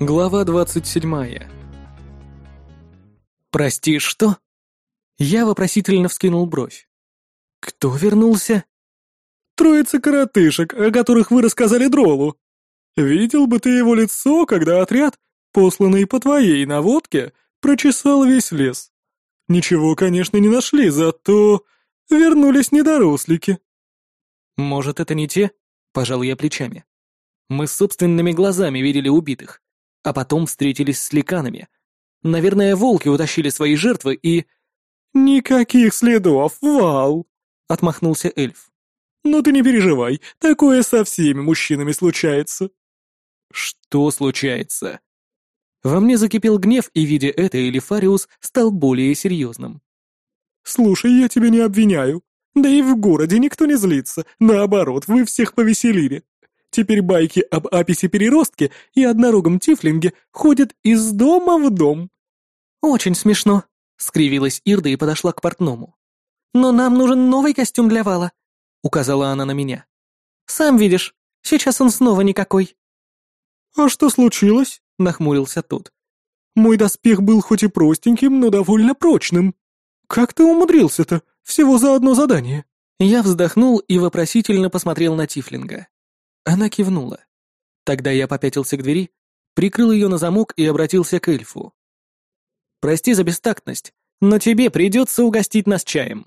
Глава двадцать седьмая. «Прости, что?» Я вопросительно вскинул бровь. «Кто вернулся?» «Троица коротышек, о которых вы рассказали Дролу. Видел бы ты его лицо, когда отряд, посланный по твоей наводке, прочесал весь лес. Ничего, конечно, не нашли, зато вернулись недорослики». «Может, это не те?» — пожал я плечами. «Мы собственными глазами видели убитых а потом встретились с ликанами. Наверное, волки утащили свои жертвы и... «Никаких следов, вау!» — отмахнулся эльф. «Но ты не переживай, такое со всеми мужчинами случается». «Что случается?» Во мне закипел гнев, и, видя это, Элифариус стал более серьезным. «Слушай, я тебя не обвиняю. Да и в городе никто не злится. Наоборот, вы всех повеселили. Теперь байки об аписе переростке и однорогом тифлинге ходят из дома в дом». «Очень смешно», — скривилась Ирда и подошла к портному. «Но нам нужен новый костюм для вала», — указала она на меня. «Сам видишь, сейчас он снова никакой». «А что случилось?» — нахмурился тот. «Мой доспех был хоть и простеньким, но довольно прочным. Как ты умудрился-то? Всего за одно задание». Я вздохнул и вопросительно посмотрел на Тифлинга. Она кивнула. Тогда я попятился к двери, прикрыл ее на замок и обратился к эльфу. «Прости за бестактность, но тебе придется угостить нас чаем».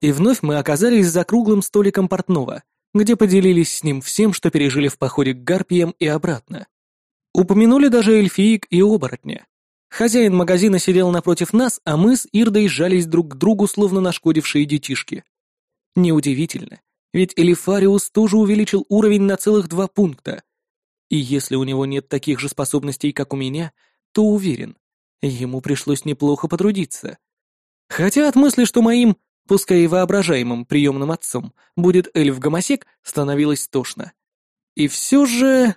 И вновь мы оказались за круглым столиком портного, где поделились с ним всем, что пережили в походе к гарпиям и обратно. Упомянули даже эльфиик и оборотня. Хозяин магазина сидел напротив нас, а мы с Ирдой сжались друг к другу, словно нашкодившие детишки. Неудивительно, ведь Элифариус тоже увеличил уровень на целых два пункта. И если у него нет таких же способностей, как у меня, то уверен, ему пришлось неплохо потрудиться. Хотя от мысли, что моим, пускай и воображаемым приемным отцом, будет эльф-гомосек, становилось тошно. И все же...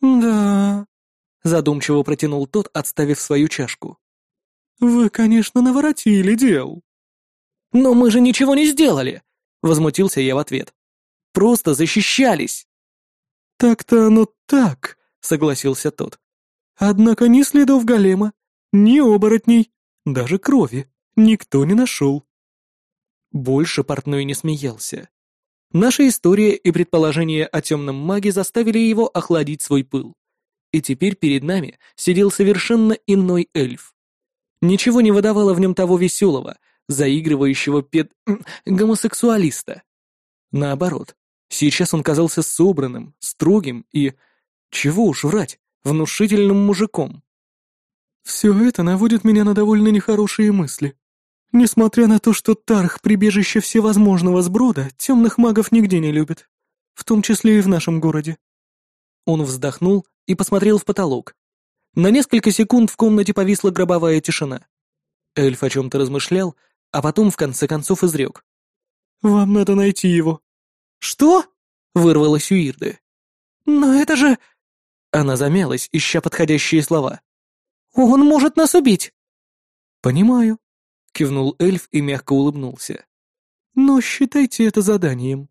«Да...» — задумчиво протянул тот, отставив свою чашку. «Вы, конечно, наворотили дел». «Но мы же ничего не сделали!» — возмутился я в ответ. «Просто защищались!» «Так-то оно так», — согласился тот. «Однако ни следов голема, ни оборотней, даже крови никто не нашел». Больше портной не смеялся. Наша история и предположения о темном маге заставили его охладить свой пыл. И теперь перед нами сидел совершенно иной эльф. Ничего не выдавало в нем того веселого, заигрывающего пед... гомосексуалиста. Наоборот, сейчас он казался собранным, строгим и, чего уж врать, внушительным мужиком. «Все это наводит меня на довольно нехорошие мысли. Несмотря на то, что Тарх — прибежище всевозможного сброда, темных магов нигде не любят, в том числе и в нашем городе». Он вздохнул и посмотрел в потолок. На несколько секунд в комнате повисла гробовая тишина. Эльф о чем-то размышлял, а потом в конце концов изрек. «Вам надо найти его». «Что?» — вырвалось у Ирды. «Но это же...» Она замялась, ища подходящие слова. «Он может нас убить!» «Понимаю», — кивнул эльф и мягко улыбнулся. «Но считайте это заданием».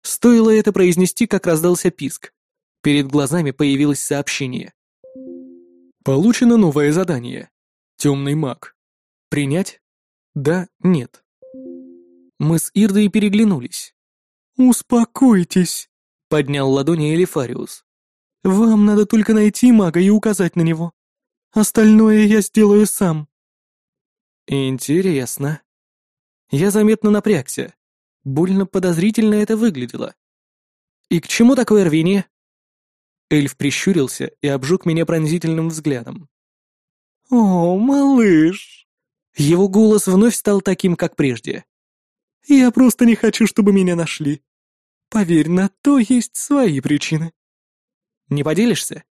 Стоило это произнести, как раздался писк. Перед глазами появилось сообщение. «Получено новое задание. Темный маг. Принять? Да, нет. Мы с Ирдой переглянулись. «Успокойтесь», — поднял ладони Элифариус. «Вам надо только найти мага и указать на него. Остальное я сделаю сам». «Интересно». Я заметно напрягся. Больно подозрительно это выглядело. «И к чему такое рвение?» Эльф прищурился и обжег меня пронзительным взглядом. «О, малыш!» Его голос вновь стал таким, как прежде. «Я просто не хочу, чтобы меня нашли. Поверь, на то есть свои причины». «Не поделишься?»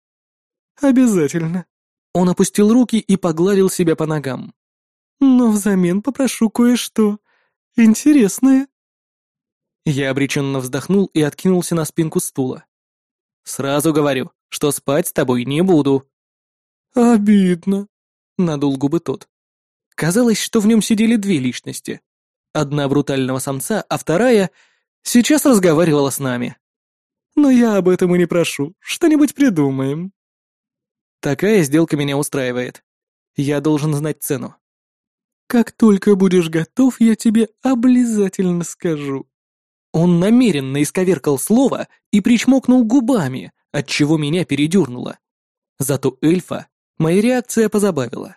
«Обязательно». Он опустил руки и погладил себя по ногам. «Но взамен попрошу кое-что интересное». Я обреченно вздохнул и откинулся на спинку стула. «Сразу говорю, что спать с тобой не буду». «Обидно», — надул губы тот. Казалось, что в нем сидели две личности. Одна брутального самца, а вторая сейчас разговаривала с нами. Но я об этом и не прошу. Что-нибудь придумаем». Такая сделка меня устраивает. Я должен знать цену. «Как только будешь готов, я тебе обязательно скажу». Он намеренно исковеркал слово и причмокнул губами, отчего меня передернуло. Зато эльфа моя реакция позабавила.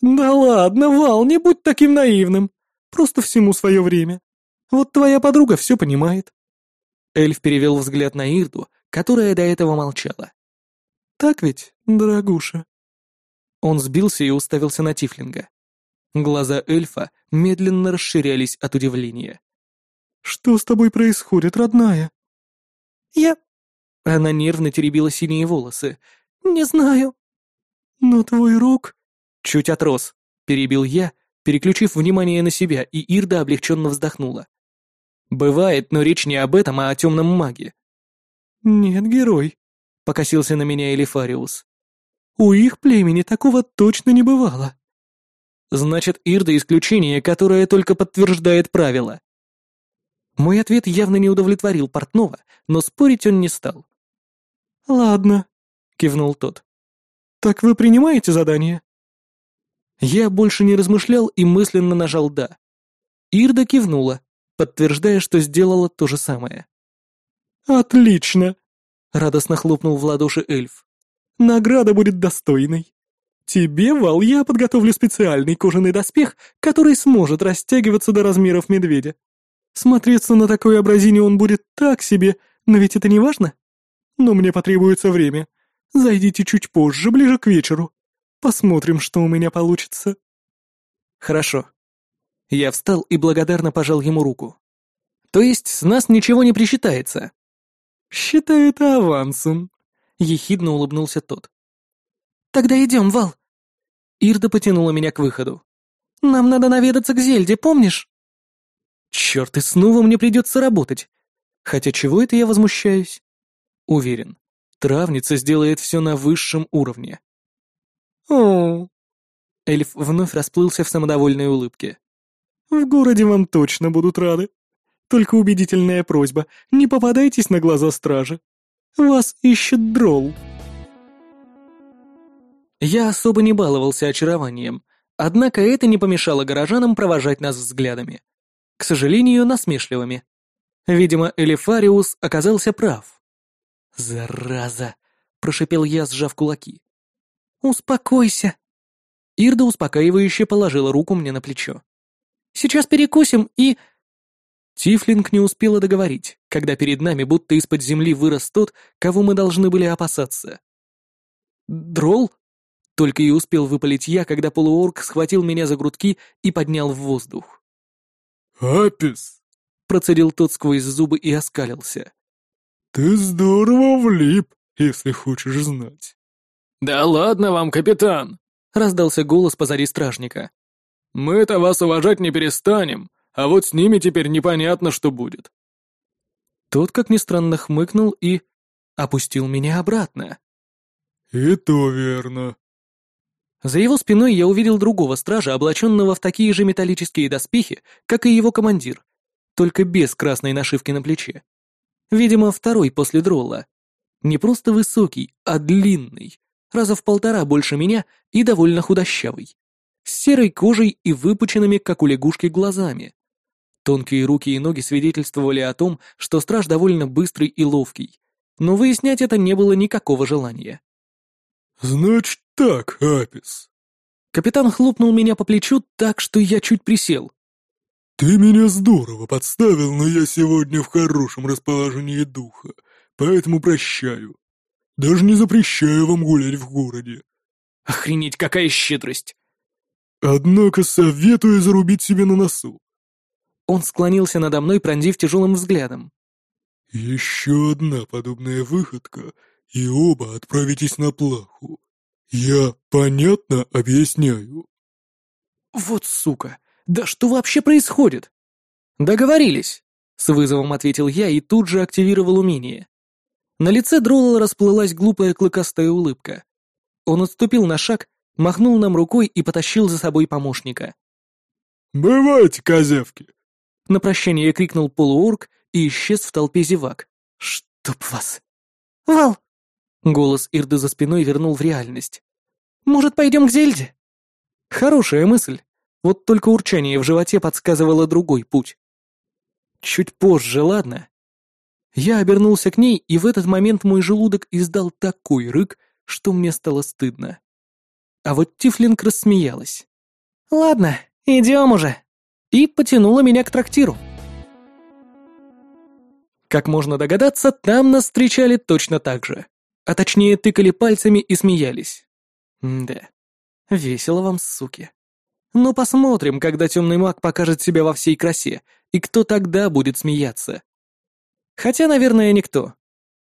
«Да ладно, Вал, не будь таким наивным. Просто всему свое время. Вот твоя подруга все понимает». Эльф перевел взгляд на Ирду, которая до этого молчала. «Так ведь, дорогуша?» Он сбился и уставился на Тифлинга. Глаза эльфа медленно расширялись от удивления. «Что с тобой происходит, родная?» «Я...» Она нервно теребила синие волосы. «Не знаю». «Но твой рог...» «Чуть отрос», — перебил я, переключив внимание на себя, и Ирда облегченно вздохнула. «Бывает, но речь не об этом, а о темном маге». «Нет, герой», — покосился на меня Элифариус. «У их племени такого точно не бывало». «Значит, Ирда исключение, которое только подтверждает правила». Мой ответ явно не удовлетворил Портнова, но спорить он не стал. «Ладно», — кивнул тот. «Так вы принимаете задание?» Я больше не размышлял и мысленно нажал «да». Ирда кивнула, подтверждая, что сделала то же самое. «Отлично!» — радостно хлопнул в ладоши эльф. «Награда будет достойной. Тебе, Вал, я подготовлю специальный кожаный доспех, который сможет растягиваться до размеров медведя. Смотреться на такой образине он будет так себе, но ведь это не важно. Но мне потребуется время. Зайдите чуть позже, ближе к вечеру. Посмотрим, что у меня получится». «Хорошо». Я встал и благодарно пожал ему руку. «То есть с нас ничего не присчитается?» «Считай авансом», — ехидно улыбнулся тот. «Тогда идем, Вал». Ирда потянула меня к выходу. «Нам надо наведаться к Зельде, помнишь?» Черт, и снова мне придется работать. Хотя чего это я возмущаюсь? Уверен, травница сделает все на высшем уровне. О, Эльф вновь расплылся в самодовольной улыбке. В городе вам точно будут рады. Только убедительная просьба, не попадайтесь на глаза стражи. Вас ищет дрол. Я особо не баловался очарованием, однако это не помешало горожанам провожать нас взглядами. К сожалению, насмешливыми. Видимо, Элифариус оказался прав. «Зараза!» — прошипел я, сжав кулаки. «Успокойся!» Ирда успокаивающе положила руку мне на плечо. «Сейчас перекусим и...» Тифлинг не успела договорить, когда перед нами будто из-под земли вырос тот, кого мы должны были опасаться. «Дрол?» — только и успел выпалить я, когда полуорг схватил меня за грудки и поднял в воздух. «Апис!» — процедил тот сквозь зубы и оскалился. «Ты здорово влип, если хочешь знать». «Да ладно вам, капитан!» — раздался голос позади стражника. «Мы-то вас уважать не перестанем, а вот с ними теперь непонятно, что будет». Тот, как ни странно, хмыкнул и... опустил меня обратно. «И то верно». За его спиной я увидел другого стража, облаченного в такие же металлические доспехи, как и его командир, только без красной нашивки на плече. Видимо, второй после дролла. Не просто высокий, а длинный, раза в полтора больше меня и довольно худощавый. С серой кожей и выпученными, как у лягушки, глазами. Тонкие руки и ноги свидетельствовали о том, что страж довольно быстрый и ловкий, но выяснять это не было никакого желания. «Значит так, Апис». Капитан хлопнул меня по плечу так, что я чуть присел. «Ты меня здорово подставил, но я сегодня в хорошем расположении духа, поэтому прощаю. Даже не запрещаю вам гулять в городе». «Охренеть, какая щедрость!» «Однако советую зарубить себе на носу». Он склонился надо мной, пронзив тяжелым взглядом. «Еще одна подобная выходка, и оба отправитесь на плаху. Я понятно объясняю?» «Вот сука! Да что вообще происходит?» «Договорились!» — с вызовом ответил я и тут же активировал умение. На лице Дролла расплылась глупая клыкастая улыбка. Он отступил на шаг, махнул нам рукой и потащил за собой помощника. «Бывайте, козявки!» На прощание крикнул полуорг и исчез в толпе зевак. «Что Чтоб вас. Вал, Голос Ирды за спиной вернул в реальность. может, пойдем к Зельде? Хорошая мысль. Вот только урчание в животе подсказывало другой путь. Чуть позже, ладно? Я обернулся к ней, и в этот момент мой желудок издал такой рык, что мне стало стыдно. А вот Тифлинг рассмеялась. Ладно, идем уже. И потянула меня к трактиру. Как можно догадаться, там нас встречали точно так же. А точнее, тыкали пальцами и смеялись. М да, весело вам, суки. Ну посмотрим, когда темный маг покажет себя во всей красе, и кто тогда будет смеяться. Хотя, наверное, никто.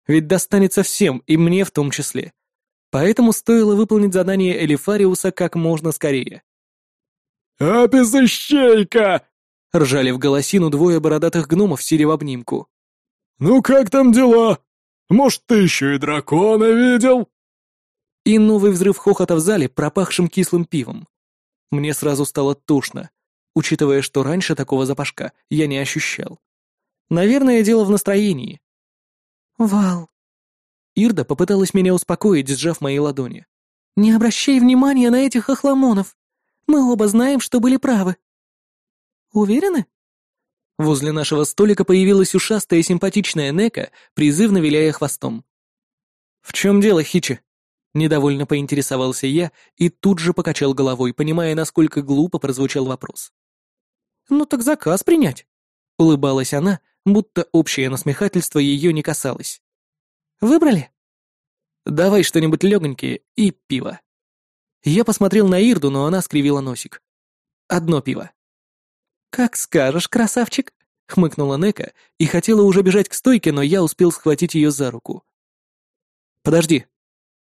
Ведь достанется всем, и мне в том числе. Поэтому стоило выполнить задание Элифариуса как можно скорее. «Аписыщейка!» — ржали в голосину двое бородатых гномов, сидя в обнимку. «Ну как там дела? Может, ты еще и дракона видел?» И новый взрыв хохота в зале, пропахшим кислым пивом. Мне сразу стало тошно, учитывая, что раньше такого запашка я не ощущал. Наверное, дело в настроении. Вал. Ирда попыталась меня успокоить, сжав мои ладони. Не обращай внимания на этих охламонов. Мы оба знаем, что были правы. Уверены? Возле нашего столика появилась ушастая симпатичная Нека, призывно виляя хвостом. «В чем дело, Хичи?» Недовольно поинтересовался я и тут же покачал головой, понимая, насколько глупо прозвучал вопрос. «Ну так заказ принять», — улыбалась она, будто общее насмехательство ее не касалось. «Выбрали?» «Давай что-нибудь легонькое и пиво». Я посмотрел на Ирду, но она скривила носик. «Одно пиво». «Как скажешь, красавчик», — хмыкнула Нека и хотела уже бежать к стойке, но я успел схватить ее за руку. «Подожди.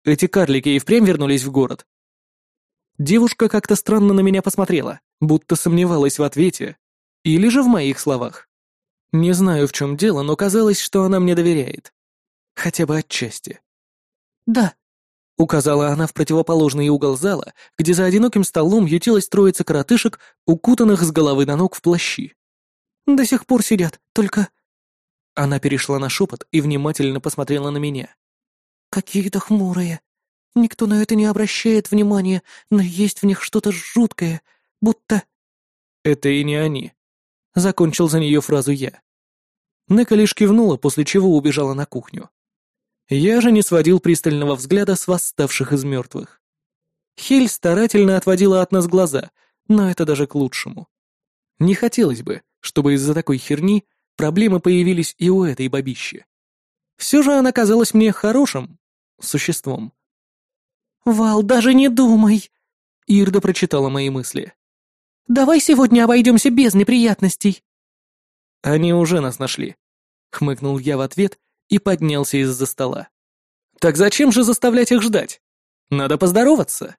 Эти карлики и впрямь вернулись в город?» Девушка как-то странно на меня посмотрела, будто сомневалась в ответе. Или же в моих словах. Не знаю, в чем дело, но казалось, что она мне доверяет. Хотя бы отчасти. «Да», — указала она в противоположный угол зала, где за одиноким столом ютилась троица коротышек, укутанных с головы до ног в плащи. «До сих пор сидят, только...» Она перешла на шепот и внимательно посмотрела на меня. «Какие-то хмурые. Никто на это не обращает внимания, но есть в них что-то жуткое, будто...» «Это и не они», — закончил за нее фразу я. Нека лишь кивнула, после чего убежала на кухню. Я же не сводил пристального взгляда с восставших из мертвых. Хель старательно отводила от нас глаза, но это даже к лучшему. Не хотелось бы, чтобы из-за такой херни проблемы появились и у этой бабищи. Все же она казалась мне хорошим существом. «Вал, даже не думай!» Ирда прочитала мои мысли. «Давай сегодня обойдемся без неприятностей!» «Они уже нас нашли», — хмыкнул я в ответ и поднялся из-за стола. «Так зачем же заставлять их ждать? Надо поздороваться!»